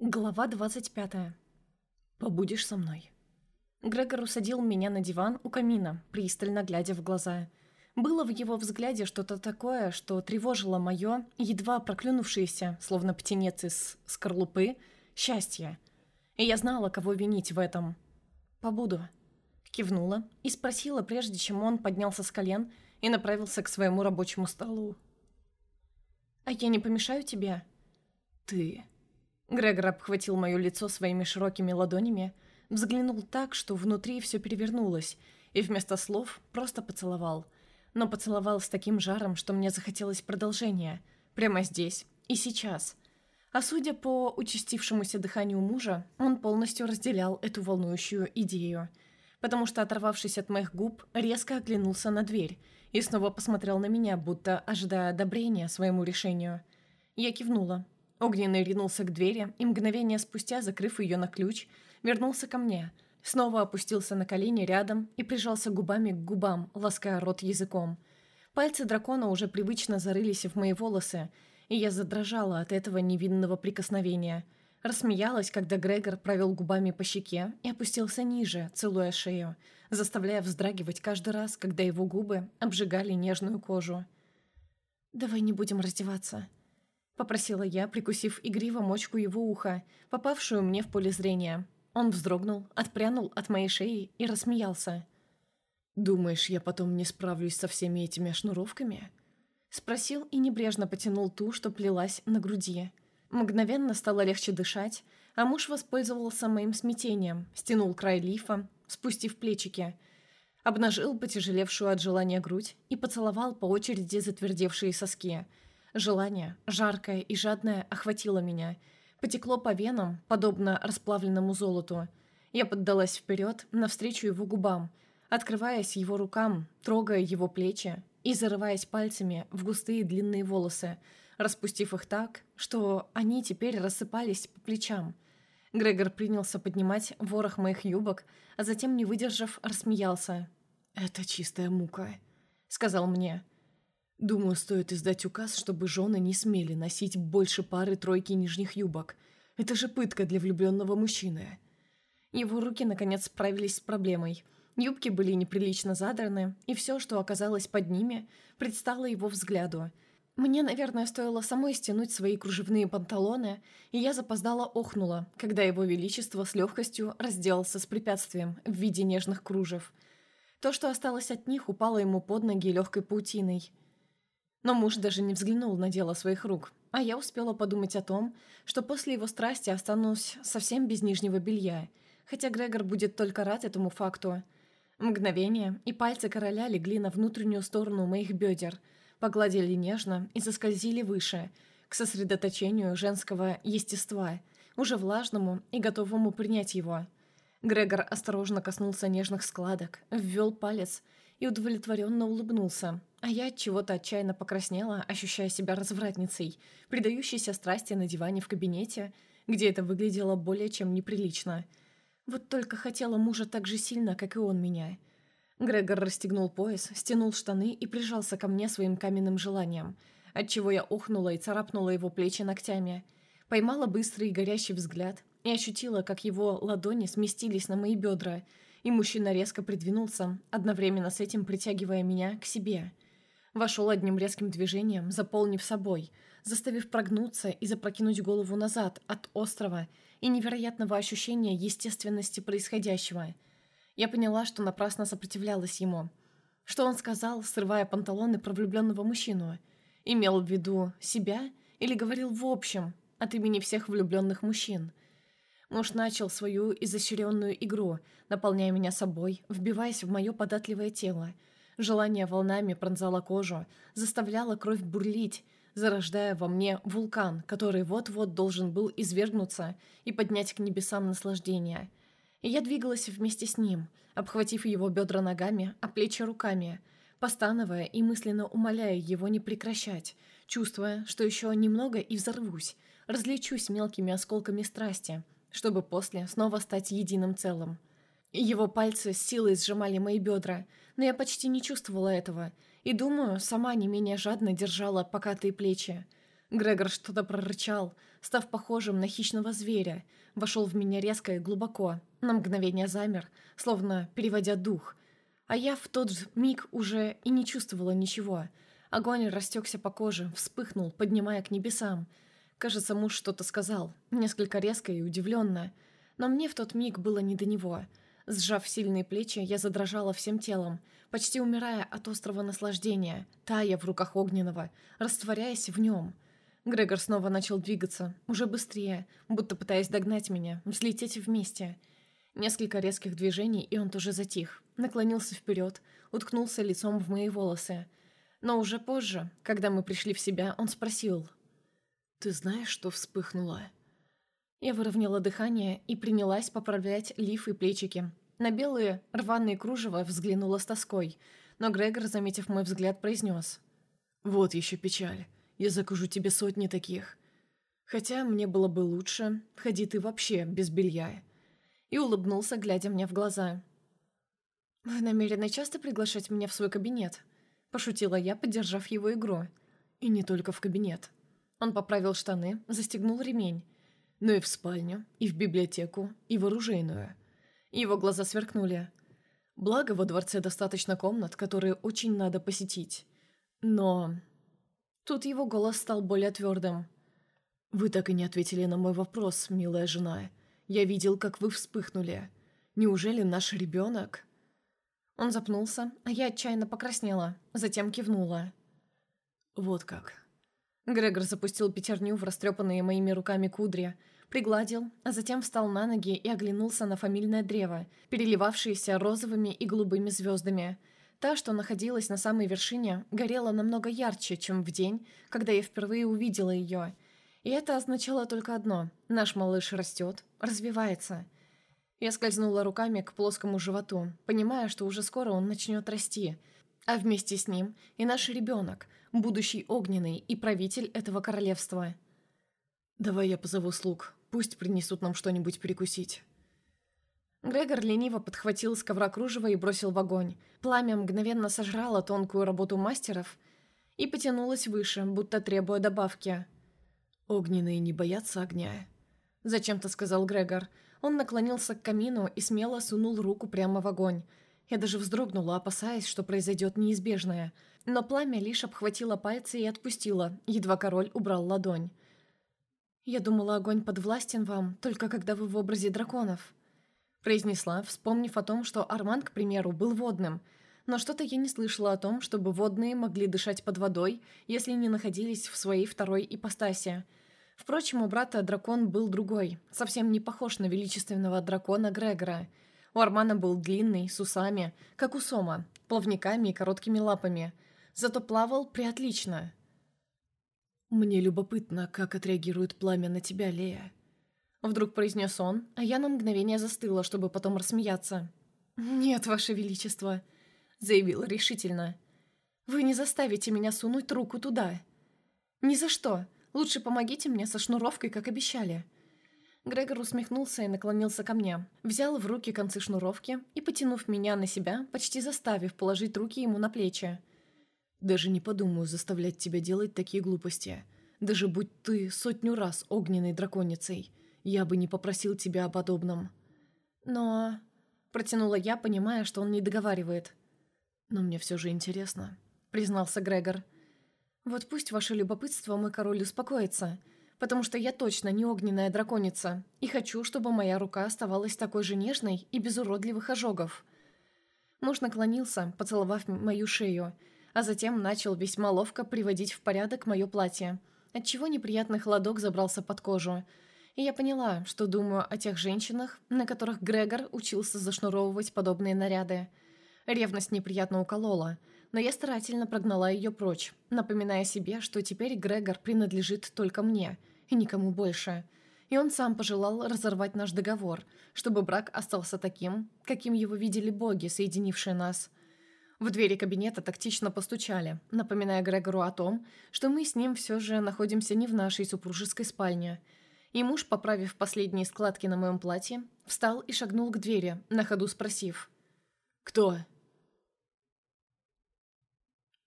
Глава 25. «Побудешь со мной?» Грегор усадил меня на диван у камина, пристально глядя в глаза. Было в его взгляде что-то такое, что тревожило мое, едва проклюнувшееся, словно птенец из скорлупы, счастье. И я знала, кого винить в этом. «Побуду», — кивнула и спросила, прежде чем он поднялся с колен и направился к своему рабочему столу. «А я не помешаю тебе?» «Ты...» Грегор обхватил мое лицо своими широкими ладонями, взглянул так, что внутри все перевернулось, и вместо слов просто поцеловал. Но поцеловал с таким жаром, что мне захотелось продолжения. Прямо здесь и сейчас. А судя по участившемуся дыханию мужа, он полностью разделял эту волнующую идею. Потому что, оторвавшись от моих губ, резко оглянулся на дверь и снова посмотрел на меня, будто ожидая одобрения своему решению. Я кивнула, Огненный ринулся к двери и мгновение спустя, закрыв ее на ключ, вернулся ко мне. Снова опустился на колени рядом и прижался губами к губам, лаская рот языком. Пальцы дракона уже привычно зарылись в мои волосы, и я задрожала от этого невинного прикосновения. Рассмеялась, когда Грегор провел губами по щеке и опустился ниже, целуя шею, заставляя вздрагивать каждый раз, когда его губы обжигали нежную кожу. «Давай не будем раздеваться», Попросила я, прикусив игриво мочку его уха, попавшую мне в поле зрения. Он вздрогнул, отпрянул от моей шеи и рассмеялся. «Думаешь, я потом не справлюсь со всеми этими шнуровками?» Спросил и небрежно потянул ту, что плелась на груди. Мгновенно стало легче дышать, а муж воспользовался моим смятением, стянул край лифа, спустив плечики, обнажил потяжелевшую от желания грудь и поцеловал по очереди затвердевшие соски – Желание, жаркое и жадное, охватило меня. Потекло по венам, подобно расплавленному золоту. Я поддалась вперед, навстречу его губам, открываясь его рукам, трогая его плечи и зарываясь пальцами в густые длинные волосы, распустив их так, что они теперь рассыпались по плечам. Грегор принялся поднимать ворох моих юбок, а затем, не выдержав, рассмеялся. «Это чистая мука», — сказал мне. Думаю, стоит издать указ, чтобы жены не смели носить больше пары-тройки нижних юбок. Это же пытка для влюбленного мужчины. Его руки, наконец, справились с проблемой. Юбки были неприлично задраны, и все, что оказалось под ними, предстало его взгляду. Мне, наверное, стоило самой стянуть свои кружевные панталоны, и я запоздала охнула, когда его величество с легкостью разделался с препятствием в виде нежных кружев. То, что осталось от них, упало ему под ноги легкой паутиной – но муж даже не взглянул на дело своих рук, а я успела подумать о том, что после его страсти останусь совсем без нижнего белья, хотя Грегор будет только рад этому факту. Мгновение, и пальцы короля легли на внутреннюю сторону моих бедер, погладили нежно и заскользили выше, к сосредоточению женского естества, уже влажному и готовому принять его. Грегор осторожно коснулся нежных складок, ввел палец и удовлетворенно улыбнулся, а я чего-то отчаянно покраснела, ощущая себя развратницей, предающейся страсти на диване в кабинете, где это выглядело более чем неприлично. Вот только хотела мужа так же сильно, как и он меня. Грегор расстегнул пояс, стянул штаны и прижался ко мне своим каменным желанием, отчего я охнула и царапнула его плечи ногтями. Поймала быстрый и горящий взгляд и ощутила, как его ладони сместились на мои бедра, и мужчина резко придвинулся, одновременно с этим притягивая меня к себе – Вошел одним резким движением, заполнив собой, заставив прогнуться и запрокинуть голову назад от острого и невероятного ощущения естественности происходящего. Я поняла, что напрасно сопротивлялась ему. Что он сказал, срывая панталоны про влюбленного мужчину? Имел в виду себя или говорил в общем, от имени всех влюбленных мужчин? Муж начал свою изощренную игру, наполняя меня собой, вбиваясь в мое податливое тело – Желание волнами пронзало кожу, заставляло кровь бурлить, зарождая во мне вулкан, который вот-вот должен был извергнуться и поднять к небесам наслаждение. И я двигалась вместе с ним, обхватив его бедра ногами, а плечи руками, постановая и мысленно умоляя его не прекращать, чувствуя, что еще немного и взорвусь, различусь мелкими осколками страсти, чтобы после снова стать единым целым. Его пальцы с силой сжимали мои бедра, но я почти не чувствовала этого, и, думаю, сама не менее жадно держала покатые плечи. Грегор что-то прорычал, став похожим на хищного зверя, вошел в меня резко и глубоко, на мгновение замер, словно переводя дух. А я в тот же миг уже и не чувствовала ничего. Огонь растекся по коже, вспыхнул, поднимая к небесам. Кажется, муж что-то сказал, несколько резко и удивленно. Но мне в тот миг было не до него. Сжав сильные плечи, я задрожала всем телом, почти умирая от острого наслаждения, тая в руках огненного, растворяясь в нем — Грегор снова начал двигаться, уже быстрее, будто пытаясь догнать меня, взлететь вместе. Несколько резких движений, и он тоже затих. Наклонился вперед, уткнулся лицом в мои волосы. Но уже позже, когда мы пришли в себя, он спросил. «Ты знаешь, что вспыхнуло?» Я выровняла дыхание и принялась поправлять лиф и плечики. На белые рваные кружева взглянула с тоской, но Грегор, заметив мой взгляд, произнес. «Вот еще печаль. Я закажу тебе сотни таких. Хотя мне было бы лучше, ходи ты вообще без белья». И улыбнулся, глядя мне в глаза. «Вы намерены часто приглашать меня в свой кабинет?» Пошутила я, поддержав его игру. «И не только в кабинет». Он поправил штаны, застегнул ремень. «Но и в спальню, и в библиотеку, и в оружейную». Его глаза сверкнули. Благо, во дворце достаточно комнат, которые очень надо посетить. Но Тут его голос стал более твердым. «Вы так и не ответили на мой вопрос, милая жена. Я видел, как вы вспыхнули. Неужели наш ребенок?» Он запнулся, а я отчаянно покраснела, затем кивнула. «Вот как». Грегор запустил пятерню в растрепанные моими руками кудри, пригладил, а затем встал на ноги и оглянулся на фамильное древо, переливавшееся розовыми и голубыми звездами – Та, что находилась на самой вершине, горела намного ярче, чем в день, когда я впервые увидела ее. И это означало только одно – наш малыш растет, развивается. Я скользнула руками к плоскому животу, понимая, что уже скоро он начнет расти, а вместе с ним и наш ребенок, будущий огненный и правитель этого королевства. «Давай я позову слуг, пусть принесут нам что-нибудь перекусить». Грегор лениво подхватил с ковра кружево и бросил в огонь. Пламя мгновенно сожрало тонкую работу мастеров и потянулось выше, будто требуя добавки. «Огненные не боятся огня», — зачем-то сказал Грегор. Он наклонился к камину и смело сунул руку прямо в огонь. Я даже вздрогнула, опасаясь, что произойдет неизбежное. Но пламя лишь обхватило пальцы и отпустило, едва король убрал ладонь. «Я думала, огонь подвластен вам, только когда вы в образе драконов», произнесла, вспомнив о том, что Арман, к примеру, был водным. Но что-то я не слышала о том, чтобы водные могли дышать под водой, если не находились в своей второй ипостаси. Впрочем, у брата дракон был другой, совсем не похож на величественного дракона Грегора. У Армана был длинный, с усами, как у Сома, плавниками и короткими лапами. Зато плавал приотлично. «Мне любопытно, как отреагирует пламя на тебя, Лея», Вдруг произнес он, а я на мгновение застыла, чтобы потом рассмеяться. «Нет, Ваше Величество», — заявила решительно. «Вы не заставите меня сунуть руку туда. Ни за что. Лучше помогите мне со шнуровкой, как обещали». Грегор усмехнулся и наклонился ко мне, взял в руки концы шнуровки и, потянув меня на себя, почти заставив положить руки ему на плечи. «Даже не подумаю заставлять тебя делать такие глупости. Даже будь ты сотню раз огненной драконицей. Я бы не попросил тебя о подобном. Но... Протянула я, понимая, что он не договаривает. Но мне все же интересно, признался Грегор. Вот пусть ваше любопытство, мой король, успокоится, потому что я точно не огненная драконица, и хочу, чтобы моя рука оставалась такой же нежной и без уродливых ожогов. Муж наклонился, поцеловав мою шею, а затем начал весьма ловко приводить в порядок мое платье, отчего неприятный холодок забрался под кожу, и я поняла, что думаю о тех женщинах, на которых Грегор учился зашнуровывать подобные наряды. Ревность неприятно уколола, но я старательно прогнала ее прочь, напоминая себе, что теперь Грегор принадлежит только мне и никому больше. И он сам пожелал разорвать наш договор, чтобы брак остался таким, каким его видели боги, соединившие нас. В двери кабинета тактично постучали, напоминая Грегору о том, что мы с ним все же находимся не в нашей супружеской спальне – и муж, поправив последние складки на моем платье, встал и шагнул к двери, на ходу спросив. «Кто?»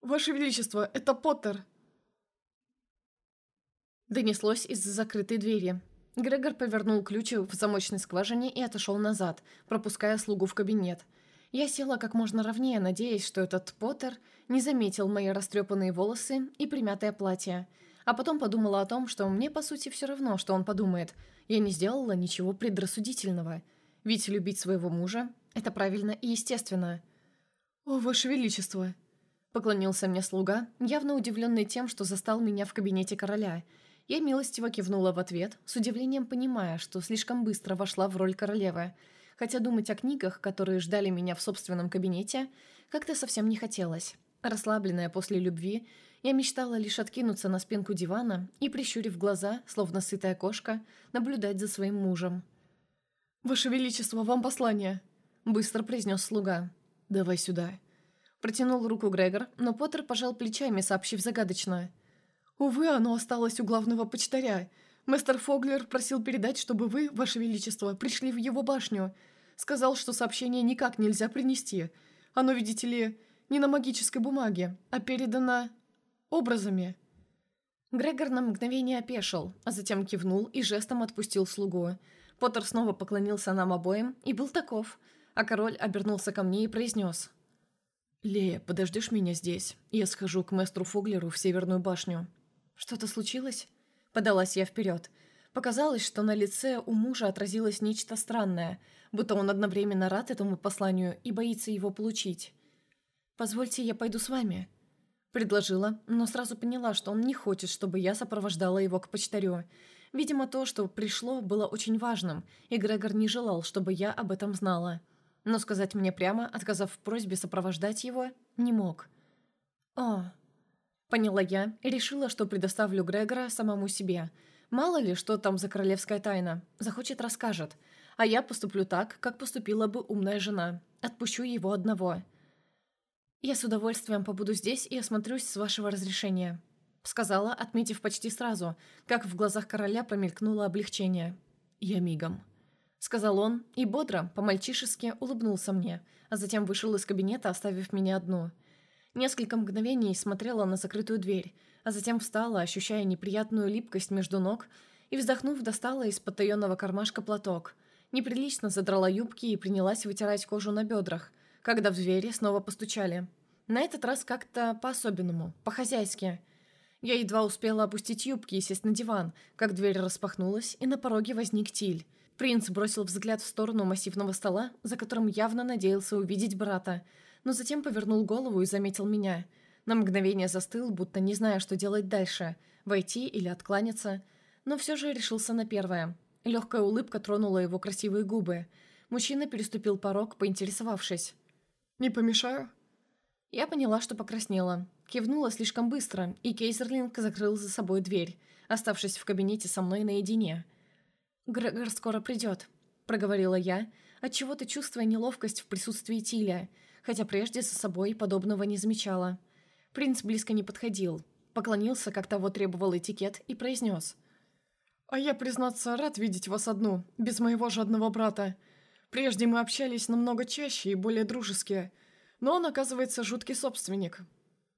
«Ваше Величество, это Поттер!» Донеслось из-за закрытой двери. Грегор повернул ключ в замочной скважине и отошел назад, пропуская слугу в кабинет. Я села как можно ровнее, надеясь, что этот Поттер не заметил мои растрепанные волосы и примятое платье. А потом подумала о том, что мне, по сути, все равно, что он подумает. Я не сделала ничего предрассудительного. Ведь любить своего мужа – это правильно и естественно. «О, Ваше Величество!» Поклонился мне слуга, явно удивленный тем, что застал меня в кабинете короля. Я милостиво кивнула в ответ, с удивлением понимая, что слишком быстро вошла в роль королевы. Хотя думать о книгах, которые ждали меня в собственном кабинете, как-то совсем не хотелось. Расслабленная после любви, я мечтала лишь откинуться на спинку дивана и, прищурив глаза, словно сытая кошка, наблюдать за своим мужем. «Ваше Величество, вам послание!» — быстро произнес слуга. «Давай сюда». Протянул руку Грегор, но Поттер пожал плечами, сообщив загадочно. «Увы, оно осталось у главного почтаря. Мастер Фоглер просил передать, чтобы вы, Ваше Величество, пришли в его башню. Сказал, что сообщение никак нельзя принести. Оно, видите ли, не на магической бумаге, а передано образами». Грегор на мгновение опешил, а затем кивнул и жестом отпустил слугу. Поттер снова поклонился нам обоим и был таков, а король обернулся ко мне и произнес. «Лея, подождешь меня здесь? Я схожу к мэстру Фоглеру в Северную башню». «Что-то случилось?» Подалась я вперед. Показалось, что на лице у мужа отразилось нечто странное, будто он одновременно рад этому посланию и боится его получить. «Позвольте, я пойду с вами», — предложила, но сразу поняла, что он не хочет, чтобы я сопровождала его к почтарю. Видимо, то, что пришло, было очень важным, и Грегор не желал, чтобы я об этом знала. Но сказать мне прямо, отказав в просьбе сопровождать его, не мог. «О...» Поняла я и решила, что предоставлю Грегора самому себе. Мало ли, что там за королевская тайна. Захочет, расскажет. А я поступлю так, как поступила бы умная жена. Отпущу его одного. «Я с удовольствием побуду здесь и осмотрюсь с вашего разрешения», сказала, отметив почти сразу, как в глазах короля промелькнуло облегчение. «Я мигом», — сказал он и бодро, по-мальчишески улыбнулся мне, а затем вышел из кабинета, оставив меня одну. Несколько мгновений смотрела на закрытую дверь, а затем встала, ощущая неприятную липкость между ног, и, вздохнув, достала из потаенного кармашка платок. Неприлично задрала юбки и принялась вытирать кожу на бедрах, когда в двери снова постучали. На этот раз как-то по-особенному, по-хозяйски. Я едва успела опустить юбки и сесть на диван, как дверь распахнулась, и на пороге возник Тиль. Принц бросил взгляд в сторону массивного стола, за которым явно надеялся увидеть брата, но затем повернул голову и заметил меня. На мгновение застыл, будто не зная, что делать дальше – войти или откланяться, но все же решился на первое. Легкая улыбка тронула его красивые губы. Мужчина переступил порог, поинтересовавшись. «Не помешаю?» Я поняла, что покраснела. Кивнула слишком быстро, и Кейзерлинг закрыл за собой дверь, оставшись в кабинете со мной наедине. «Грегор скоро придет», — проговорила я, отчего-то чувствуя неловкость в присутствии Тиля, хотя прежде за собой подобного не замечала. Принц близко не подходил, поклонился, как того требовал этикет, и произнес. «А я, признаться, рад видеть вас одну, без моего жадного брата. Прежде мы общались намного чаще и более дружески, но он, оказывается, жуткий собственник».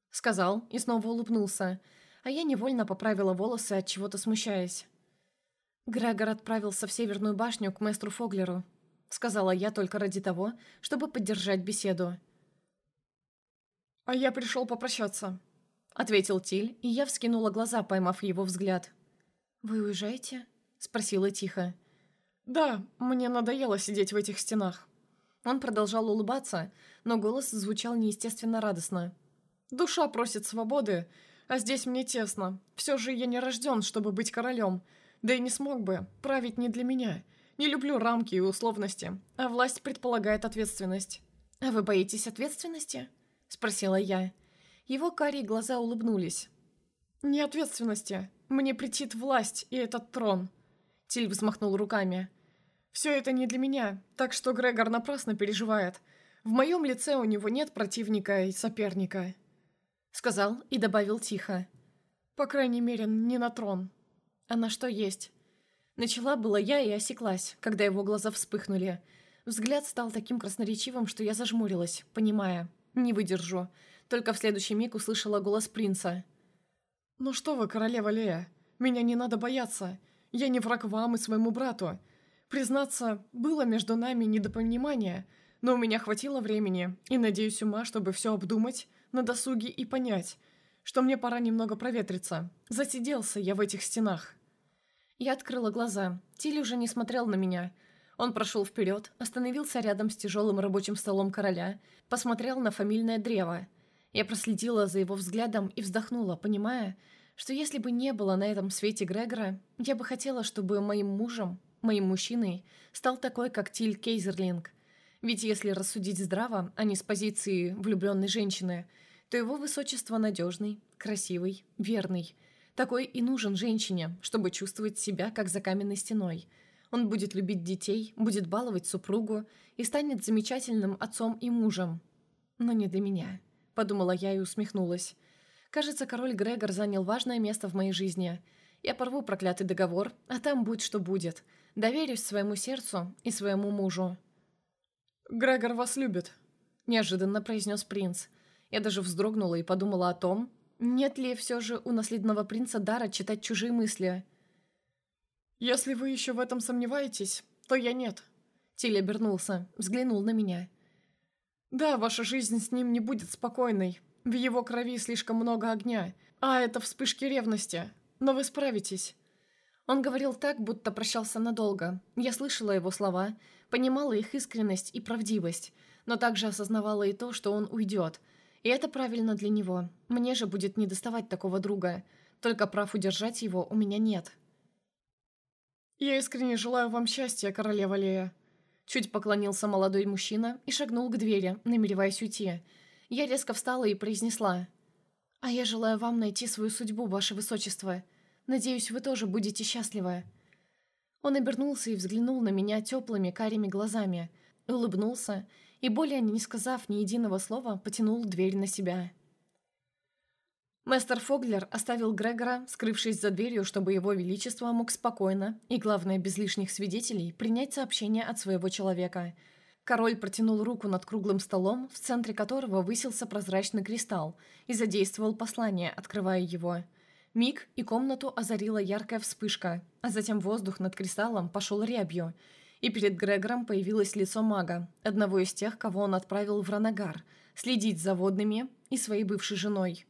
Сказал и снова улыбнулся, а я невольно поправила волосы, от чего-то смущаясь. Грегор отправился в Северную башню к мэстру Фоглеру. Сказала я только ради того, чтобы поддержать беседу. «А я пришел попрощаться», — ответил Тиль, и я вскинула глаза, поймав его взгляд. «Вы уезжаете?» — спросила тихо. «Да, мне надоело сидеть в этих стенах». Он продолжал улыбаться, но голос звучал неестественно радостно. «Душа просит свободы, а здесь мне тесно. Все же я не рожден, чтобы быть королем. Да и не смог бы, править не для меня. Не люблю рамки и условности, а власть предполагает ответственность». «А вы боитесь ответственности?» — спросила я. Его карие глаза улыбнулись. «Не ответственности. Мне претит власть и этот трон». Тиль взмахнул руками. «Все это не для меня, так что Грегор напрасно переживает. В моем лице у него нет противника и соперника». Сказал и добавил тихо. «По крайней мере, не на трон. А на что есть?» Начала была я и осеклась, когда его глаза вспыхнули. Взгляд стал таким красноречивым, что я зажмурилась, понимая. Не выдержу. Только в следующий миг услышала голос принца. «Ну что вы, королева Лея, Меня не надо бояться. Я не враг вам и своему брату. Признаться, было между нами недопонимание, но у меня хватило времени и, надеюсь, ума, чтобы все обдумать на досуге и понять, что мне пора немного проветриться. Засиделся я в этих стенах. Я открыла глаза. Тиль уже не смотрел на меня. Он прошел вперед, остановился рядом с тяжелым рабочим столом короля, посмотрел на фамильное древо. Я проследила за его взглядом и вздохнула, понимая, что если бы не было на этом свете Грегора, я бы хотела, чтобы моим мужем, моим мужчиной, стал такой, как Тиль Кейзерлинг. Ведь если рассудить здраво, а не с позиции влюбленной женщины, то его высочество надежный, красивый, верный. Такой и нужен женщине, чтобы чувствовать себя, как за каменной стеной. Он будет любить детей, будет баловать супругу и станет замечательным отцом и мужем. Но не для меня, подумала я и усмехнулась. Кажется, король Грегор занял важное место в моей жизни. Я порву проклятый договор, а там будь что будет. Доверюсь своему сердцу и своему мужу». «Грегор вас любит», — неожиданно произнес принц. Я даже вздрогнула и подумала о том, нет ли все же у наследного принца дара читать чужие мысли. «Если вы еще в этом сомневаетесь, то я нет». Тиль обернулся, взглянул на меня. «Да, ваша жизнь с ним не будет спокойной, в его крови слишком много огня, а это вспышки ревности. Но вы справитесь». Он говорил так, будто прощался надолго. Я слышала его слова, понимала их искренность и правдивость, но также осознавала и то, что он уйдет. И это правильно для него. Мне же будет недоставать такого друга. Только прав удержать его у меня нет. «Я искренне желаю вам счастья, королева Лея». Чуть поклонился молодой мужчина и шагнул к двери, намереваясь уйти. Я резко встала и произнесла. «А я желаю вам найти свою судьбу, ваше высочество. Надеюсь, вы тоже будете счастливы». Он обернулся и взглянул на меня теплыми карими глазами, улыбнулся и, более не сказав ни единого слова, потянул дверь на себя. Мастер Фоглер оставил Грегора, скрывшись за дверью, чтобы его величество мог спокойно и, главное, без лишних свидетелей, принять сообщение от своего человека – Король протянул руку над круглым столом, в центре которого высился прозрачный кристалл, и задействовал послание, открывая его. Миг, и комнату озарила яркая вспышка, а затем воздух над кристаллом пошел рябью, и перед Грегором появилось лицо мага, одного из тех, кого он отправил в Ранагар, следить за водными и своей бывшей женой.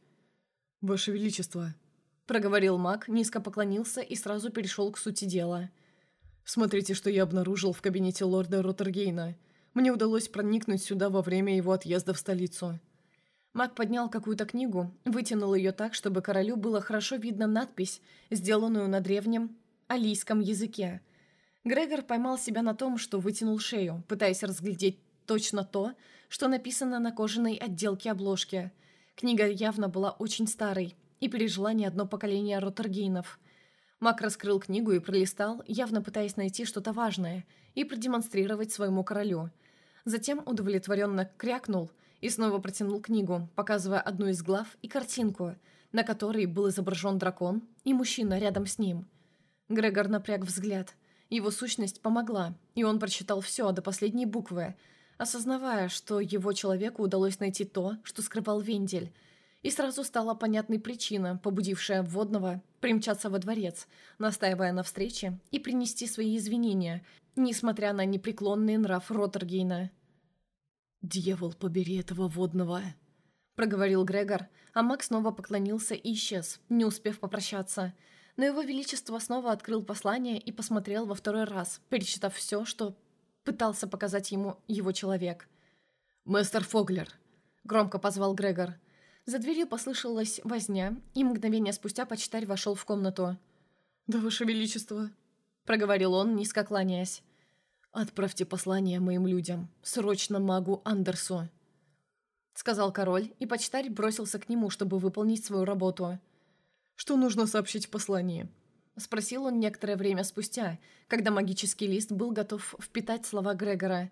«Ваше Величество», — проговорил маг, низко поклонился и сразу перешел к сути дела. «Смотрите, что я обнаружил в кабинете лорда Роттергейна. Мне удалось проникнуть сюда во время его отъезда в столицу. Маг поднял какую-то книгу, вытянул ее так, чтобы королю было хорошо видно надпись, сделанную на древнем алийском языке. Грегор поймал себя на том, что вытянул шею, пытаясь разглядеть точно то, что написано на кожаной отделке обложки. Книга явно была очень старой и пережила не одно поколение Роттергейнов. Мак раскрыл книгу и пролистал, явно пытаясь найти что-то важное и продемонстрировать своему королю – Затем удовлетворенно крякнул и снова протянул книгу, показывая одну из глав и картинку, на которой был изображен дракон и мужчина рядом с ним. Грегор напряг взгляд. Его сущность помогла, и он прочитал все до последней буквы, осознавая, что его человеку удалось найти то, что скрывал Вендель, и сразу стала понятной причина, побудившая водного примчаться во дворец, настаивая на встрече и принести свои извинения, несмотря на непреклонный нрав Роттергейна. «Дьявол, побери этого водного!» — проговорил Грегор, а Макс снова поклонился и исчез, не успев попрощаться. Но его величество снова открыл послание и посмотрел во второй раз, перечитав все, что пытался показать ему его человек. «Мастер Фоглер!» — громко позвал Грегор. За дверью послышалась возня, и мгновение спустя почтарь вошел в комнату. «Да, ваше величество!» — проговорил он, низко кланяясь. «Отправьте послание моим людям, срочно магу Андерсу», — сказал король, и почтарь бросился к нему, чтобы выполнить свою работу. «Что нужно сообщить в послании?» — спросил он некоторое время спустя, когда магический лист был готов впитать слова Грегора,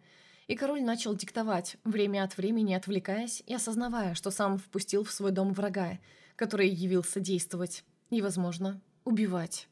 и король начал диктовать, время от времени отвлекаясь и осознавая, что сам впустил в свой дом врага, который явился действовать и, возможно, убивать.